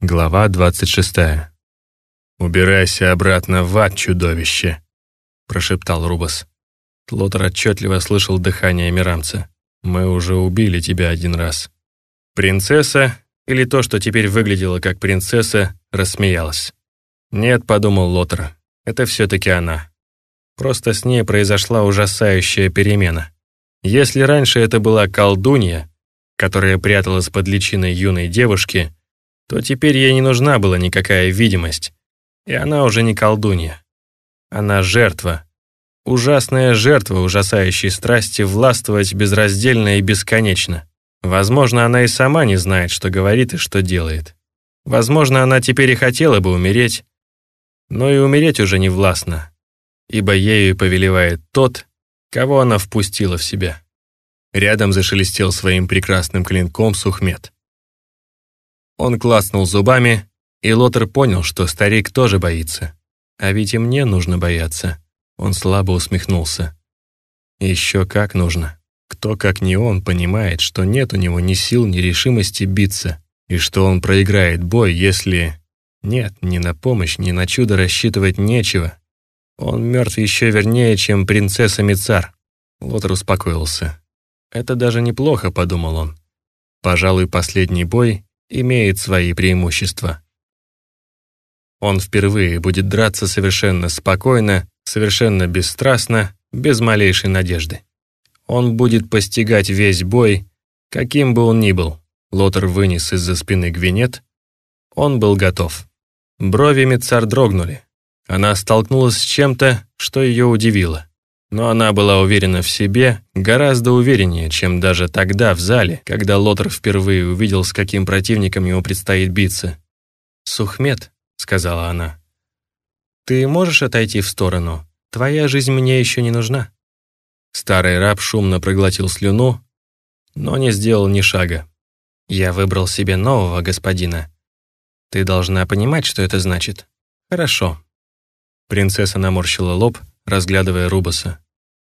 Глава 26. «Убирайся обратно в ад, чудовище!» — прошептал Рубас. Лотер отчетливо слышал дыхание Мирамца. «Мы уже убили тебя один раз». Принцесса, или то, что теперь выглядело как принцесса, рассмеялась. «Нет», — подумал Лотер, — «это все-таки она. Просто с ней произошла ужасающая перемена. Если раньше это была колдунья, которая пряталась под личиной юной девушки, то теперь ей не нужна была никакая видимость, и она уже не колдунья. Она жертва, ужасная жертва ужасающей страсти властвовать безраздельно и бесконечно. Возможно, она и сама не знает, что говорит и что делает. Возможно, она теперь и хотела бы умереть, но и умереть уже не властно, ибо ею повелевает тот, кого она впустила в себя. Рядом зашелестел своим прекрасным клинком Сухмет. Он клацнул зубами, и Лотер понял, что старик тоже боится. А ведь и мне нужно бояться. Он слабо усмехнулся. Еще как нужно. Кто, как не он, понимает, что нет у него ни сил, ни решимости биться, и что он проиграет бой, если... Нет, ни на помощь, ни на чудо рассчитывать нечего. Он мертв еще вернее, чем принцесса Мицар. Лотер успокоился. «Это даже неплохо», — подумал он. «Пожалуй, последний бой имеет свои преимущества. Он впервые будет драться совершенно спокойно, совершенно бесстрастно, без малейшей надежды. Он будет постигать весь бой, каким бы он ни был. Лотер вынес из-за спины гвинет. Он был готов. Брови Мецар дрогнули. Она столкнулась с чем-то, что ее удивило. Но она была уверена в себе, гораздо увереннее, чем даже тогда в зале, когда Лотер впервые увидел, с каким противником ему предстоит биться. «Сухмед», — сказала она, — «ты можешь отойти в сторону? Твоя жизнь мне еще не нужна». Старый раб шумно проглотил слюну, но не сделал ни шага. «Я выбрал себе нового господина. Ты должна понимать, что это значит. Хорошо». Принцесса наморщила лоб, разглядывая Рубаса.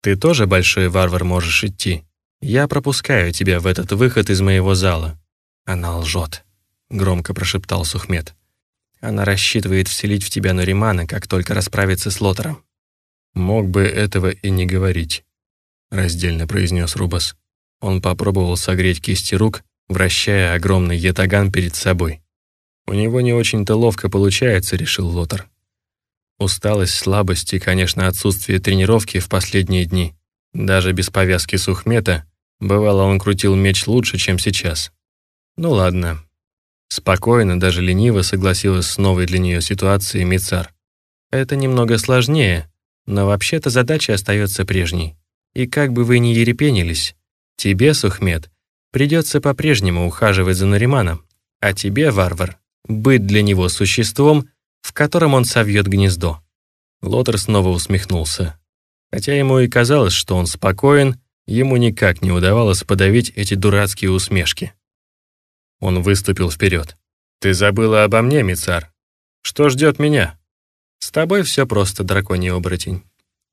«Ты тоже, большой варвар, можешь идти. Я пропускаю тебя в этот выход из моего зала». «Она лжет», — громко прошептал Сухмед. «Она рассчитывает вселить в тебя Нуримана, как только расправится с Лотером». «Мог бы этого и не говорить», — раздельно произнес Рубас. Он попробовал согреть кисти рук, вращая огромный ятаган перед собой. «У него не очень-то ловко получается», — решил Лотер. Усталость, слабость и, конечно, отсутствие тренировки в последние дни. Даже без повязки сухмета, бывало, он крутил меч лучше, чем сейчас. Ну ладно. Спокойно, даже лениво согласилась с новой для нее ситуацией Мицар. Это немного сложнее, но вообще-то задача остается прежней. И как бы вы ни ерепенились, тебе, Сухмет, придется по-прежнему ухаживать за Нариманом, а тебе, варвар, быть для него существом, в котором он совьет гнездо. Лотер снова усмехнулся. Хотя ему и казалось, что он спокоен, ему никак не удавалось подавить эти дурацкие усмешки. Он выступил вперед. «Ты забыла обо мне, Мицар. Что ждет меня? С тобой все просто, драконий оборотень.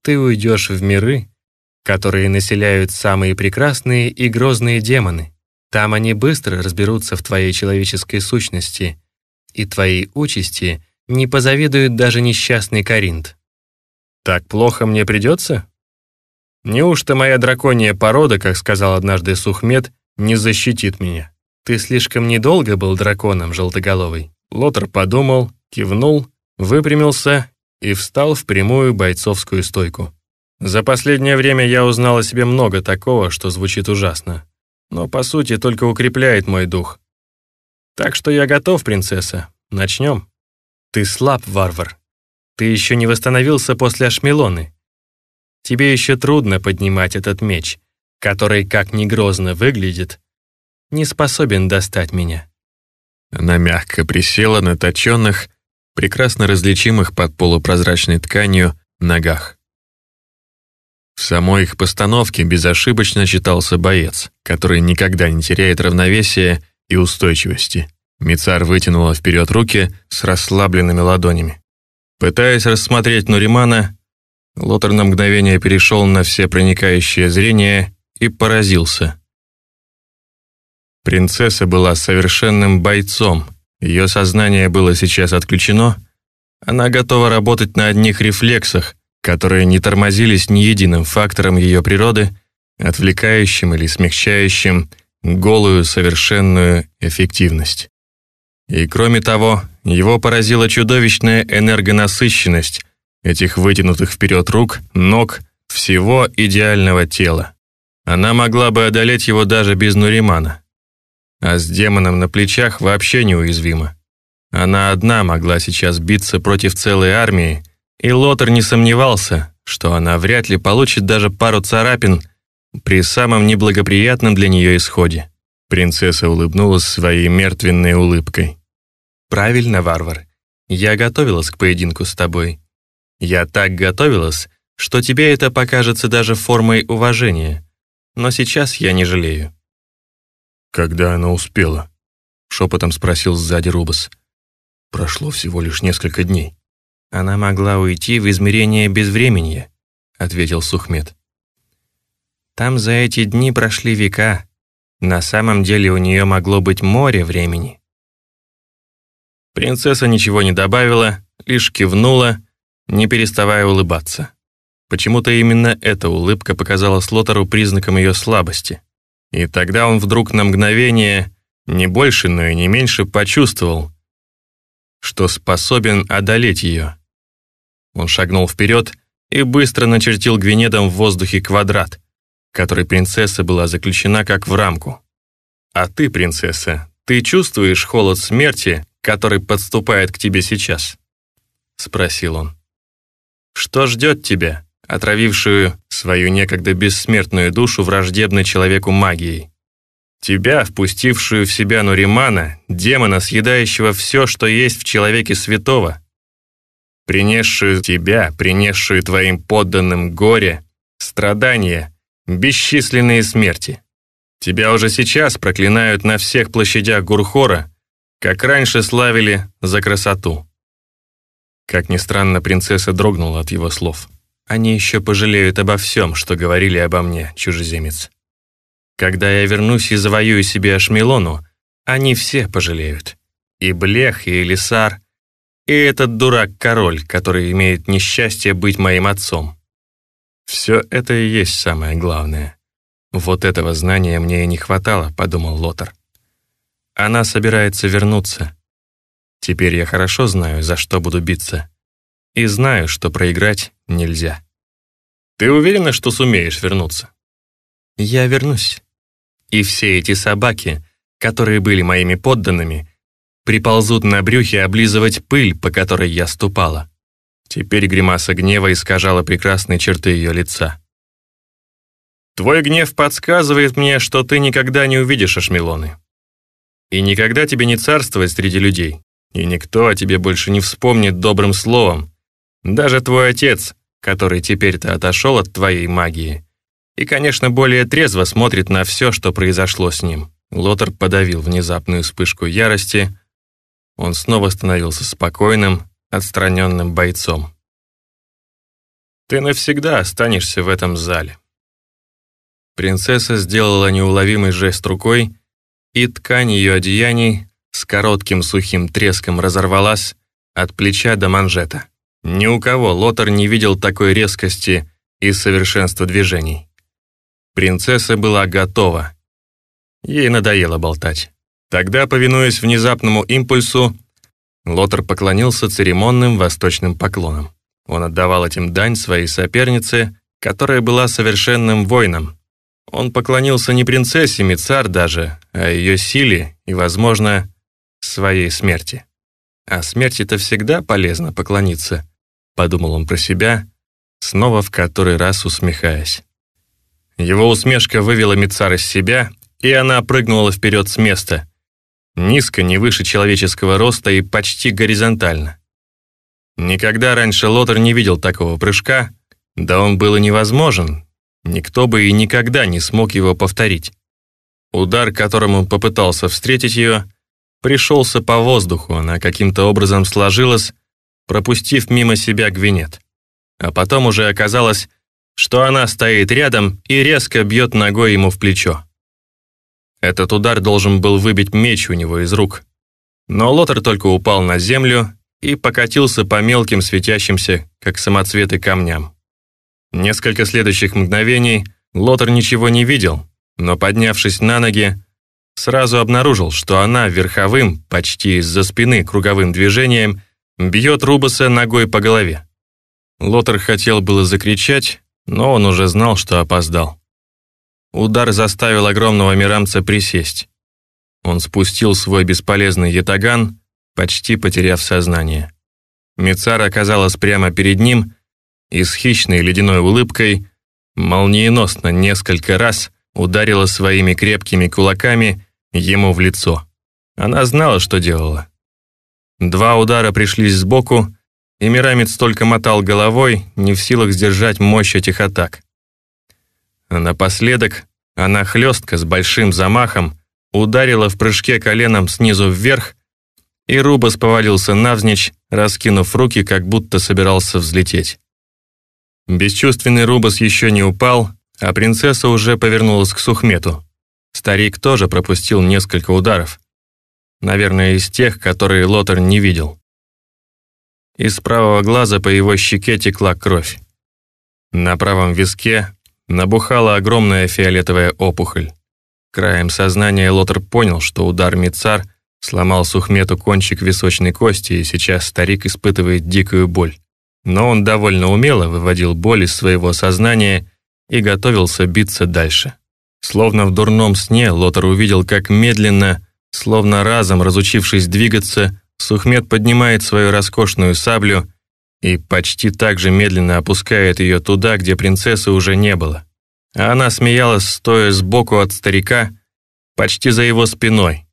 Ты уйдешь в миры, которые населяют самые прекрасные и грозные демоны. Там они быстро разберутся в твоей человеческой сущности, и твоей участи не позавидует даже несчастный Каринт. Так плохо мне придется? Неужто моя драконья порода, как сказал однажды Сухмед, не защитит меня? Ты слишком недолго был драконом, желтоголовый. Лотер подумал, кивнул, выпрямился и встал в прямую бойцовскую стойку. За последнее время я узнал о себе много такого, что звучит ужасно, но по сути только укрепляет мой дух. Так что я готов, принцесса. Начнем. Ты слаб, варвар. Ты еще не восстановился после Ашмелоны. Тебе еще трудно поднимать этот меч, который, как ни грозно выглядит, не способен достать меня». Она мягко присела на точенных, прекрасно различимых под полупрозрачной тканью, ногах. В самой их постановке безошибочно читался боец, который никогда не теряет равновесия и устойчивости. Мицар вытянула вперед руки с расслабленными ладонями. Пытаясь рассмотреть Нуримана, Лотер на мгновение перешел на все проникающее зрение и поразился. Принцесса была совершенным бойцом, Ее сознание было сейчас отключено, она готова работать на одних рефлексах, которые не тормозились ни единым фактором ее природы, отвлекающим или смягчающим голую совершенную эффективность. И кроме того, его поразила чудовищная энергонасыщенность этих вытянутых вперед рук, ног, всего идеального тела. Она могла бы одолеть его даже без Нуримана. А с демоном на плечах вообще неуязвима. Она одна могла сейчас биться против целой армии, и Лотер не сомневался, что она вряд ли получит даже пару царапин при самом неблагоприятном для нее исходе. Принцесса улыбнулась своей мертвенной улыбкой. «Правильно, варвар. Я готовилась к поединку с тобой. Я так готовилась, что тебе это покажется даже формой уважения. Но сейчас я не жалею». «Когда она успела?» — шепотом спросил сзади Рубас. «Прошло всего лишь несколько дней». «Она могла уйти в измерение безвременья», — ответил Сухмед. «Там за эти дни прошли века. На самом деле у нее могло быть море времени». Принцесса ничего не добавила, лишь кивнула, не переставая улыбаться. Почему-то именно эта улыбка показала Слотеру признаком ее слабости. И тогда он вдруг на мгновение, не больше, но и не меньше, почувствовал, что способен одолеть ее. Он шагнул вперед и быстро начертил гвинедом в воздухе квадрат, который принцесса была заключена как в рамку. «А ты, принцесса, ты чувствуешь холод смерти, который подступает к тебе сейчас?» — спросил он. «Что ждет тебя?» отравившую свою некогда бессмертную душу враждебной человеку магией. Тебя, впустившую в себя Нуримана, демона, съедающего все, что есть в человеке святого, принесшую тебя, принесшую твоим подданным горе, страдания, бесчисленные смерти. Тебя уже сейчас проклинают на всех площадях Гурхора, как раньше славили за красоту. Как ни странно, принцесса дрогнула от его слов. Они еще пожалеют обо всем, что говорили обо мне, чужеземец. Когда я вернусь и завоюю себе Ашмелону, они все пожалеют. И Блех, и Элисар, и этот дурак-король, который имеет несчастье быть моим отцом. Все это и есть самое главное. Вот этого знания мне и не хватало, подумал Лотар. Она собирается вернуться. Теперь я хорошо знаю, за что буду биться и знаю, что проиграть нельзя. Ты уверена, что сумеешь вернуться? Я вернусь. И все эти собаки, которые были моими подданными, приползут на брюхе облизывать пыль, по которой я ступала. Теперь гримаса гнева искажала прекрасные черты ее лица. Твой гнев подсказывает мне, что ты никогда не увидишь Ашмелоны. И никогда тебе не царствовать среди людей, и никто о тебе больше не вспомнит добрым словом, даже твой отец, который теперь-то отошел от твоей магии, и, конечно, более трезво смотрит на все, что произошло с ним. Лотер подавил внезапную вспышку ярости. Он снова становился спокойным, отстраненным бойцом. «Ты навсегда останешься в этом зале». Принцесса сделала неуловимый жест рукой, и ткань ее одеяний с коротким сухим треском разорвалась от плеча до манжета. Ни у кого Лотар не видел такой резкости и совершенства движений. Принцесса была готова. Ей надоело болтать. Тогда, повинуясь внезапному импульсу, Лотар поклонился церемонным восточным поклоном. Он отдавал этим дань своей сопернице, которая была совершенным воином. Он поклонился не принцессе Мицар даже, а ее силе и, возможно, своей смерти. А смерти-то всегда полезно поклониться, подумал он про себя, снова в который раз усмехаясь. Его усмешка вывела Мицар из себя, и она прыгнула вперед с места, низко, не выше человеческого роста и почти горизонтально. Никогда раньше Лотер не видел такого прыжка, да он был и невозможен, никто бы и никогда не смог его повторить. Удар, которым он попытался встретить ее, пришелся по воздуху, она каким-то образом сложилась, пропустив мимо себя Гвинет. А потом уже оказалось, что она стоит рядом и резко бьет ногой ему в плечо. Этот удар должен был выбить меч у него из рук. Но Лотер только упал на землю и покатился по мелким светящимся, как самоцветы, камням. Несколько следующих мгновений Лотер ничего не видел, но, поднявшись на ноги, сразу обнаружил, что она верховым, почти из-за спины круговым движением, бьет Рубаса ногой по голове. Лотер хотел было закричать, но он уже знал, что опоздал. Удар заставил огромного мирамца присесть. Он спустил свой бесполезный ятаган, почти потеряв сознание. Мицар оказалась прямо перед ним и с хищной ледяной улыбкой молниеносно несколько раз ударила своими крепкими кулаками ему в лицо. Она знала, что делала. Два удара пришлись сбоку, и Мирамец только мотал головой, не в силах сдержать мощь этих атак. Напоследок она хлестко с большим замахом ударила в прыжке коленом снизу вверх, и Рубас повалился навзничь, раскинув руки, как будто собирался взлететь. Бесчувственный Рубас еще не упал, а принцесса уже повернулась к Сухмету. Старик тоже пропустил несколько ударов. Наверное, из тех, которые Лотер не видел. Из правого глаза по его щеке текла кровь. На правом виске набухала огромная фиолетовая опухоль. Краем сознания Лотер понял, что удар Мицар сломал Сухмету кончик височной кости, и сейчас старик испытывает дикую боль. Но он довольно умело выводил боль из своего сознания и готовился биться дальше. Словно в дурном сне Лотер увидел, как медленно, словно разом разучившись двигаться, Сухмед поднимает свою роскошную саблю и почти так же медленно опускает ее туда, где принцессы уже не было. А она смеялась, стоя сбоку от старика, почти за его спиной.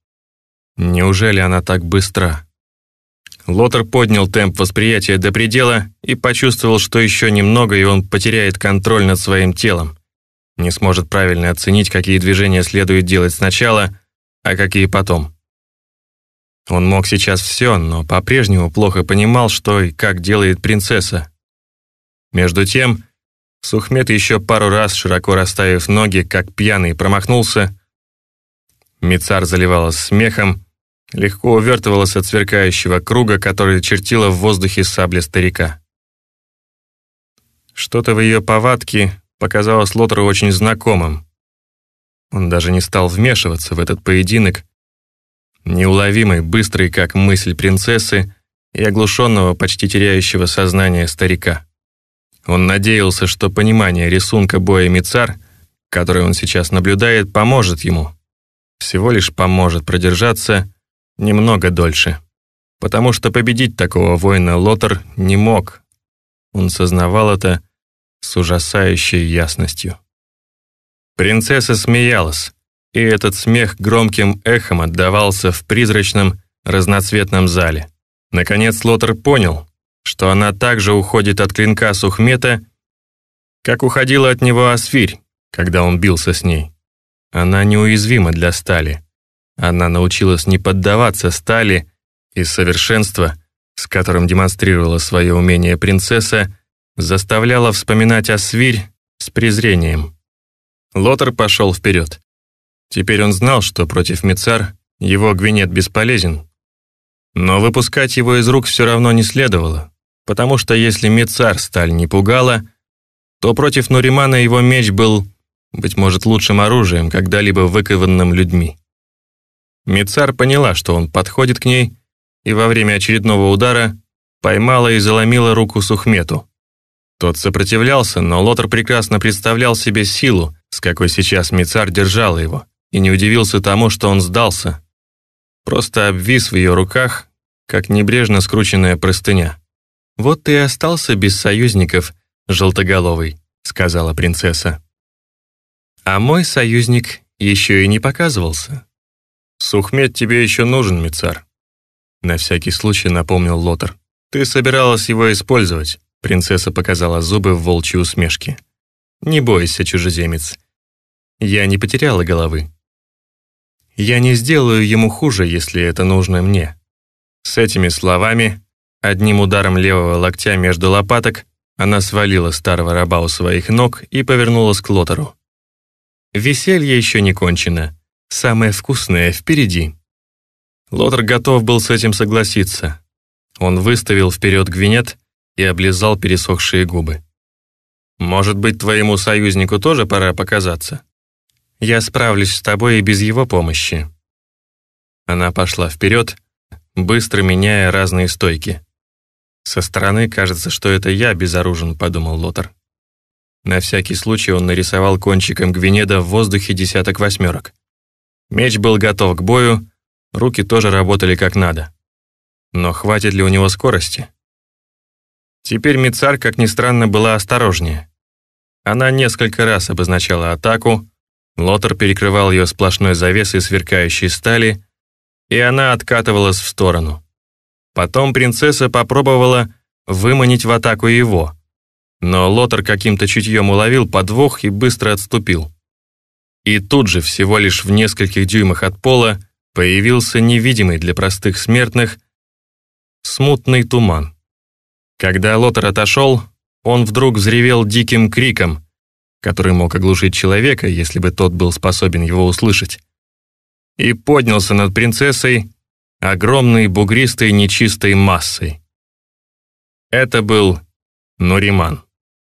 Неужели она так быстра? Лотер поднял темп восприятия до предела и почувствовал, что еще немного, и он потеряет контроль над своим телом. Не сможет правильно оценить, какие движения следует делать сначала, а какие потом. Он мог сейчас все, но по-прежнему плохо понимал, что и как делает принцесса. Между тем, Сухмед еще пару раз, широко расставив ноги, как пьяный, промахнулся. Мицар заливалась смехом, легко увертывалась от сверкающего круга, который чертила в воздухе сабля старика. Что-то в ее повадке показалось Лотеру очень знакомым. Он даже не стал вмешиваться в этот поединок, неуловимый, быстрый, как мысль принцессы, и оглушенного, почти теряющего сознание старика. Он надеялся, что понимание рисунка боя Мицар, который он сейчас наблюдает, поможет ему. Всего лишь поможет продержаться немного дольше. Потому что победить такого воина Лотер не мог. Он сознавал это с ужасающей ясностью. Принцесса смеялась, и этот смех громким эхом отдавался в призрачном, разноцветном зале. Наконец Лотер понял, что она также уходит от клинка Сухмета, как уходила от него Асфирь, когда он бился с ней. Она неуязвима для стали. Она научилась не поддаваться стали, и совершенство, с которым демонстрировала свое умение принцесса, заставляло вспоминать Асвирь с презрением. Лотер пошел вперед. Теперь он знал, что против Мицар его гвинет бесполезен. Но выпускать его из рук все равно не следовало, потому что если Мицар сталь не пугала, то против Нуримана его меч был, быть может, лучшим оружием, когда-либо выкованным людьми. Мицар поняла, что он подходит к ней, и во время очередного удара поймала и заломила руку Сухмету. Тот сопротивлялся, но Лотер прекрасно представлял себе силу, с какой сейчас Мицар держала его и не удивился тому, что он сдался. Просто обвис в ее руках, как небрежно скрученная простыня. «Вот ты и остался без союзников, желтоголовый», — сказала принцесса. «А мой союзник еще и не показывался». «Сухмед тебе еще нужен, Мицар», — на всякий случай напомнил Лотер. «Ты собиралась его использовать», — принцесса показала зубы в волчьей усмешке. «Не бойся, чужеземец. Я не потеряла головы. Я не сделаю ему хуже, если это нужно мне». С этими словами, одним ударом левого локтя между лопаток, она свалила старого раба у своих ног и повернулась к Лотеру. «Веселье еще не кончено. Самое вкусное впереди». Лотер готов был с этим согласиться. Он выставил вперед гвинет и облизал пересохшие губы. «Может быть, твоему союзнику тоже пора показаться? Я справлюсь с тобой и без его помощи». Она пошла вперед, быстро меняя разные стойки. «Со стороны кажется, что это я безоружен», — подумал Лотер. На всякий случай он нарисовал кончиком гвинеда в воздухе десяток восьмерок. Меч был готов к бою, руки тоже работали как надо. Но хватит ли у него скорости? Теперь Мицар, как ни странно, была осторожнее. Она несколько раз обозначала атаку, Лотер перекрывал ее сплошной завесой сверкающей стали, и она откатывалась в сторону. Потом принцесса попробовала выманить в атаку его, но Лотер каким-то чутьем уловил подвох и быстро отступил. И тут же, всего лишь в нескольких дюймах от пола, появился невидимый для простых смертных смутный туман. Когда Лотер отошел, он вдруг взревел диким криком, который мог оглушить человека, если бы тот был способен его услышать, и поднялся над принцессой огромной бугристой нечистой массой. Это был Нуриман.